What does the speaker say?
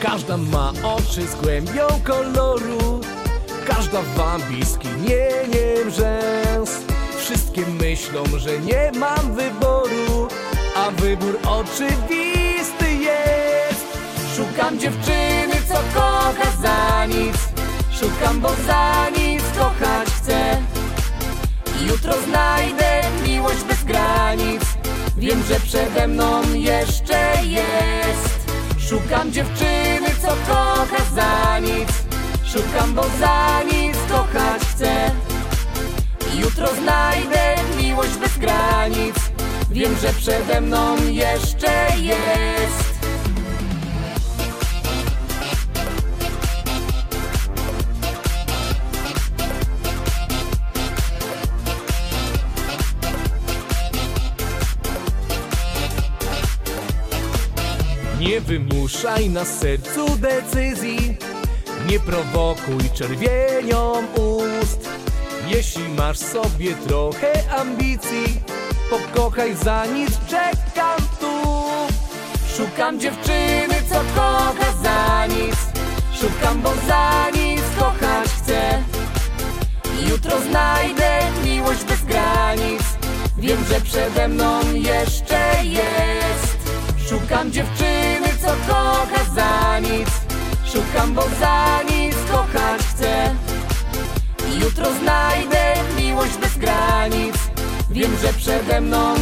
Każda ma oczy z głębią koloru. Każda wambi skinieniem rzęs. Wszystkie myślą, że nie mam wyboru A wybór oczywisty jest. Szukam dziewczyny, Szukam, bo za nic kochać chcę. Jutro znajdę miłość bez granic. Wiem, że przede mną jeszcze jest. Szukam dziewczyny, co kocha za nic. Szukam, bo za nic kochać chcę. Jutro znajdę miłość bez granic. Wiem, że przede mną jeszcze Nie wymuszaj na sercu decyzji. Nie prowokuj czerwienią ust. Jeśli masz sobie trochę ambicji Pokochaj za nic, czekam tu. Szukam dziewczyny, co kocha za nic. Szukam, bo za nic kochać chcę. Jutro znajdę miłość bez granic. Wiem, że przede mną Szukam, bo za nic kochać chcę. Jutro znajdę miłość bez granic. Wiem, że przede mną